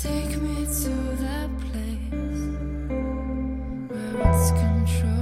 Take me to that place where it's control